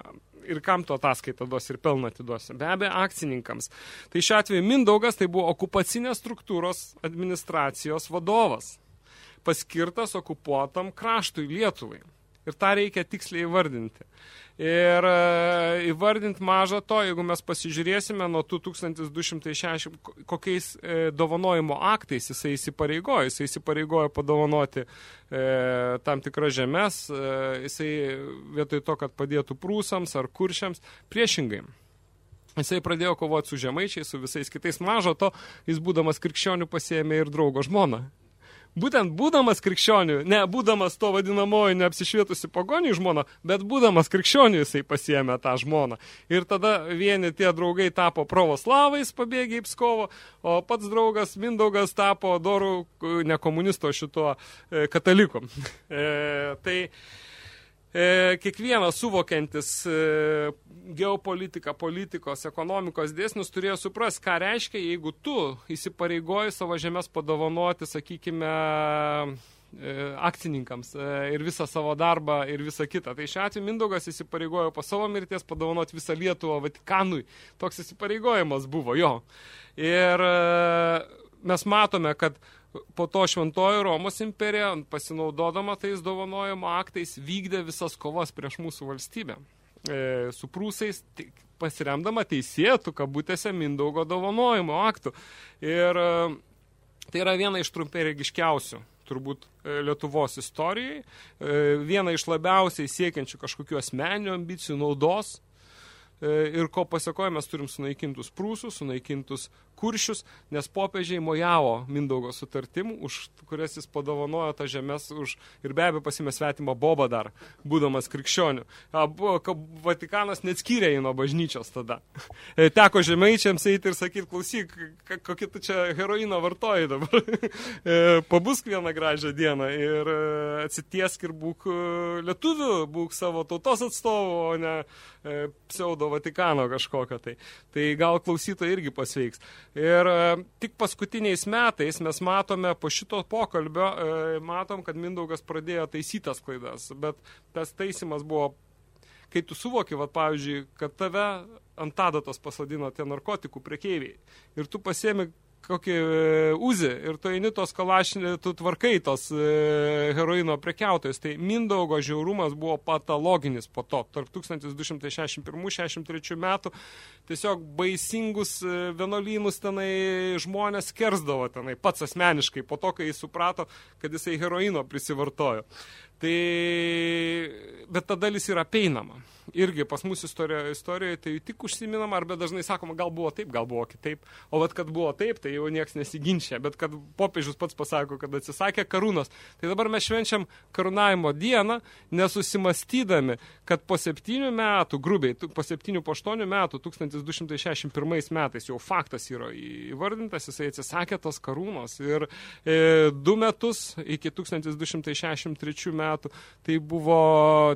Speaker 5: Ir kam to ataskaitą duos ir pelną atiduos? Be abejo, akcininkams. Tai šiuo atveju Mindaugas tai buvo okupacinės struktūros administracijos vadovas paskirtas okupuotam kraštui Lietuvai. Ir tą reikia tiksliai įvardinti. Ir e, įvardinti mažą to, jeigu mes pasižiūrėsime nuo tų 1260, ko- kokiais e, dovanojimo aktais jisai įsipareigojo. Jisai įsipareigojo padovanoti e, tam tikras žemės, e, jisai vietoj to, kad padėtų prūsams ar kuršiams, priešingai. Jisai pradėjo kovoti su žemaičiais, su visais kitais. Mažo to, jis būdamas krikščionių pasėmė ir draugo žmoną. Būtent būdamas krikščionių, ne būdamas to vadinamojo neapsišvietusi pagonių žmona, bet būdamas krikščionių jisai pasiemė tą žmoną. Ir tada vieni tie draugai tapo pravoslavais, pabėgė į Pskovo, o pats draugas Mindaugas tapo dorų ne komunisto šituo e, kataliku. E, tai kiekvienas suvokiantis e, geopolitiką, politikos, ekonomikos dėsnius turėjo suprasti, ką reiškia, jeigu tu įsipareigoji savo žemės padovanoti, sakykime, e, akcininkams e, ir visą savo darbą ir visą kitą. Tai šiuo atveju Mindaugas įsipareigojo po savo mirties padovanoti visą Lietuvą Vatikanui. Toks įsipareigojimas buvo jo. Ir e, mes matome, kad po to šventoji Romos imperija, pasinaudodama tais dovanojimo aktais, vykdė visas kovas prieš mūsų valstybę. E, su prūsais pasiremdama teisėtų, kabutėse, Mindaugo dovanojimo aktų. Ir e, tai yra viena iš trumpėregiškiausių turbūt e, Lietuvos istorijai, e, viena iš labiausiai siekiančių kažkokių asmeninių ambicijų naudos e, ir ko pasakoje mes turim sunaikintus prūsus, sunaikintus kuršius, nes popiežiai mojavo Mindaugo sutartim, už kurias jis padovanojo tą žemės už, ir be abejo pasimė svetimą bobą dar, būdamas krikščionių. A, buvo, ka, Vatikanas net skyrė jį nuo bažnyčios tada. E, Teko žemaičiams eiti ir sakyti, klausyk, kokį tu čia heroiną vartoji dabar. E, Pabusk vieną gražią dieną ir e, atsitiesk ir būk e, lietuvių, būk savo tautos atstovu, o ne e, pseudo Vatikano kažkokio tai. Tai gal klausytojai irgi pasveiks. Ir e, tik paskutiniais metais mes matome po šito pokalbio, e, matom, kad Mindaugas pradėjo taisytas klaidas, bet tas taisimas buvo kai tu suvoki, va, pavyzdžiui, kad tave ant adatos pasodino tie narkotikų prekeiviai ir tu pasiemi kokį e, uzį ir tu eini tos kalašinį, tu tvarkai tos e, heroino prekiautojus. Tai Mindaugo žiaurumas buvo patologinis po to, tarp 1261-63 metų. Tiesiog baisingus e, vienolynus tenai žmonės kersdavo tenai, pats asmeniškai, po to, kai jis suprato, kad jisai heroino prisivartojo. Tai, bet ta dalis yra peinama. Irgi pas mūsų istorijoje, istorijoje tai tik užsiminama, arba dažnai sakoma, gal buvo taip, gal buvo kitaip. O vat, kad buvo taip, tai jau nieks nesiginčia. Bet kad popiežius pats pasako, kad atsisakė karūnos. Tai dabar mes švenčiam karūnavimo dieną, nesusimastydami, kad po septynių metų, grubiai, po septynių, po aštuonių metų, 1261 metais jau faktas yra įvardintas, jisai atsisakė tos karūnos. Ir e, du metus iki 1263 metų tai buvo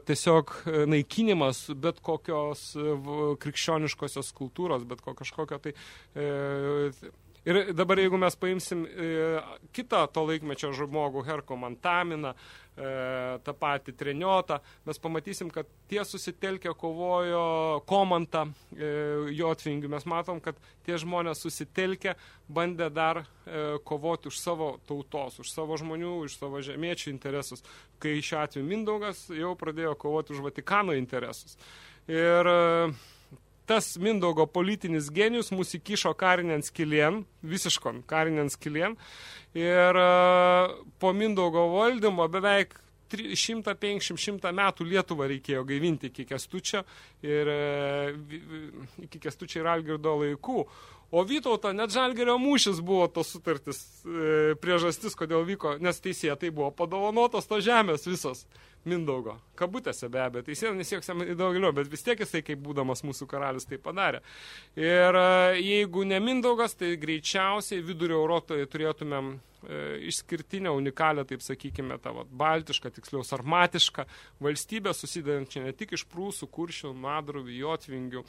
Speaker 5: tiesiog e, naikinimas bet kokios e, krikščioniškosios kultūros, bet ko kažkokio tai... E, Ir dabar, jeigu mes paimsim e, kitą to laikmečio žmogų, Herko Mantaminą, tą patį treniotą, mes pamatysim, kad tie susitelkę kovojo komantą e, jotvingių. Mes matom, kad tie žmonės susitelkę bandė dar e, kovoti už savo tautos, už savo žmonių, už savo žemiečių interesus, kai šiuo atveju Mindaugas jau pradėjo kovoti už Vatikano interesus. Ir e, tas Mindaugo politinis genijus mūsų įkišo karinian skilien, visiškon karinian skilien. Ir e, po Mindaugo valdymo beveik 150-100 metų Lietuvą reikėjo gaivinti iki Kestučio ir e, iki Kestučio ir Algirdo laikų. O Vytauto net Žalgerio mūšis buvo tos sutartis e, priežastis, kodėl vyko, nes teisėtai buvo padovanotos to žemės visos Mindaugo. Kabutėse be abejo, teisėtai nesieksime daugelio, bet vis tiek jisai, kaip būdamas mūsų karalius, tai padarė. Ir e, jeigu ne Mindaugas, tai greičiausiai vidurio Europoje turėtumėm e, išskirtinę, unikalią, taip sakykime, tą vat, baltišką, tiksliau sarmatišką valstybę, susidedančią ne tik iš prūsų, kuršių, madruvių, jotvingių,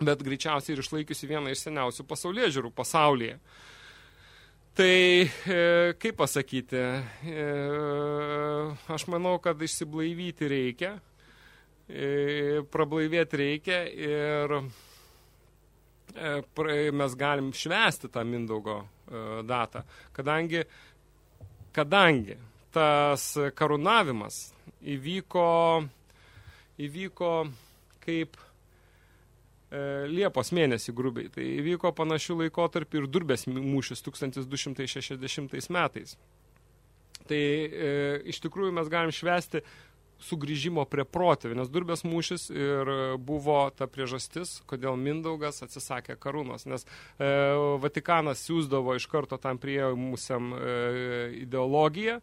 Speaker 5: bet greičiausiai ir išlaikiusi vieną iš seniausių pasaulyje žiūrų pasaulyje. Tai e, kaip pasakyti, e, aš manau, kad išsiblaivyti reikia, e, prablaivėti reikia ir mes galim švesti tą Mindaugo datą, kadangi, kadangi tas karūnavimas įvyko, įvyko kaip Liepos mėnesį grubiai. Tai įvyko panašių laikotarpį ir Durbės mūšis 1260 metais. Tai e, iš tikrųjų mes galim švesti sugrįžimo prie protėvių, nes Durbės mūšis ir buvo ta priežastis, kodėl Mindaugas atsisakė karūnos, nes e, Vatikanas siūsdavo iš karto tam prieimusiam e, ideologiją,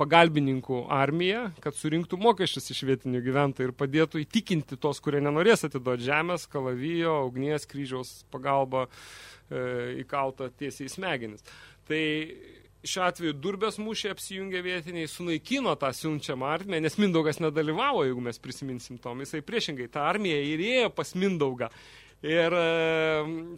Speaker 5: pagalbininkų armiją, kad surinktų mokesčius iš vietinių gyventojų ir padėtų įtikinti tos, kurie nenorės atiduoti žemės, kalavijo, ugnies kryžiaus pagalba e, įkalta tiesiai į smegenis. Tai šiuo atveju Durbės mūšį apsijungė vietiniai, sunaikino tą siunčiamą armiją, nes Mindaugas nedalyvavo, jeigu mes prisiminsim tom. Jisai priešingai, ta armija ir ėjo pas Mindaugą. Ir e,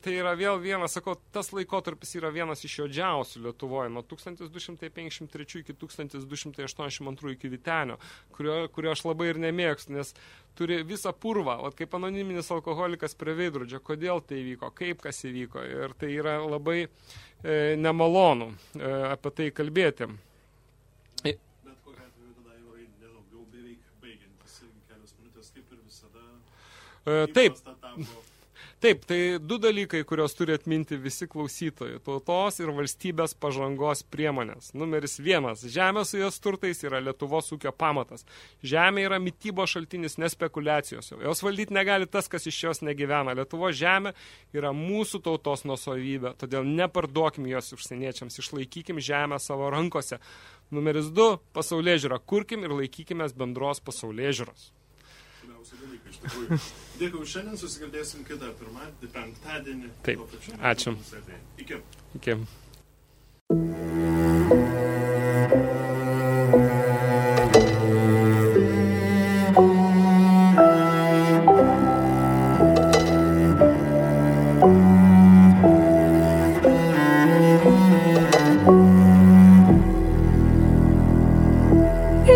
Speaker 5: tai yra vėl vienas, sakau, tas laikotarpis yra vienas iš jodžiausių Lietuvoje, nuo 1253 iki 1282 iki Vitenio, kurio, kurio aš labai ir nemėgstu, nes turi visą purvą, o kaip anoniminis alkoholikas prie veidrodžio, kodėl tai įvyko, kaip kas įvyko. Ir tai yra labai e, nemalonu e, apie tai kalbėti.
Speaker 4: Visada.
Speaker 5: E, taip, Taip, tai du dalykai, kuriuos turi atminti visi klausytojai. Tautos ir valstybės pažangos priemonės. Numeris vienas. Žemė su jos turtais yra Lietuvos ūkio pamatas. Žemė yra mytybo šaltinis, nespekulacijos. Jos valdyti negali tas, kas iš jos negyvena. Lietuvos žemė yra mūsų tautos nusavybė, todėl neparduokim jos užsieniečiams, išlaikykim žemę savo rankose. Numeris du. Pasaulė žiūra. Kurkim ir laikykime bendros pasaulė
Speaker 4: įdomiausi dalykai iš tikrųjų. Dėkui už šiandien, susigirdėsim kitą pirmadienį, penktadienį.
Speaker 5: Taip,
Speaker 4: pačiu,
Speaker 5: ačiū.
Speaker 4: Iki.
Speaker 5: Iki.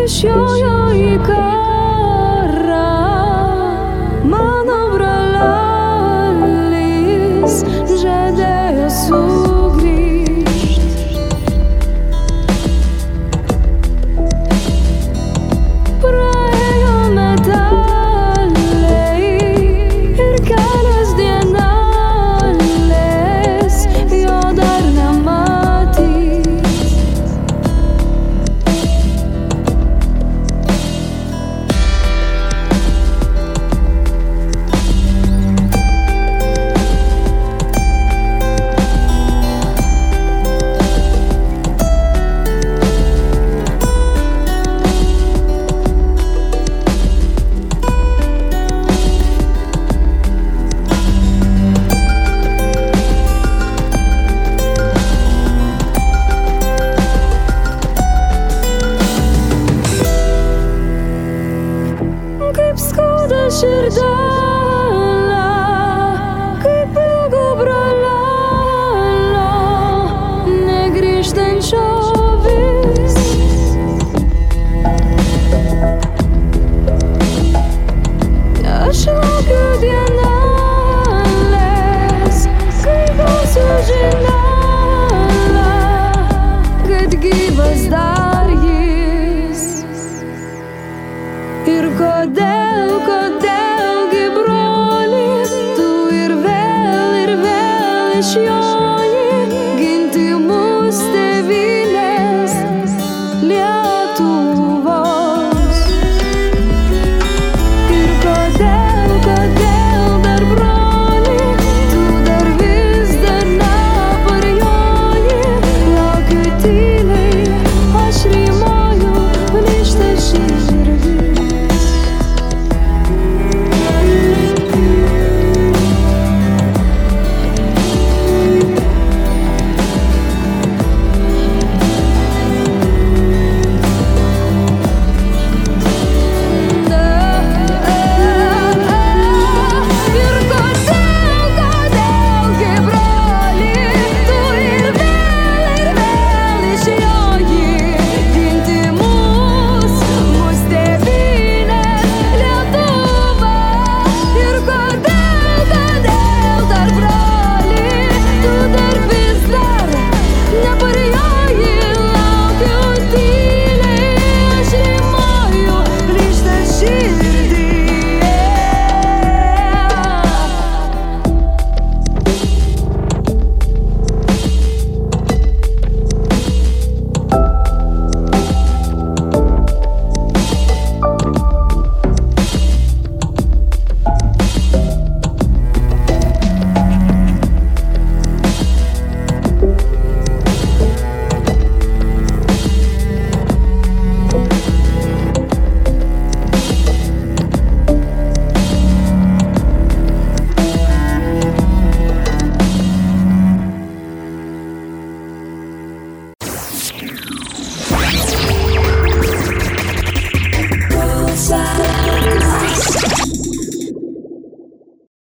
Speaker 6: Iš jo jo įkart.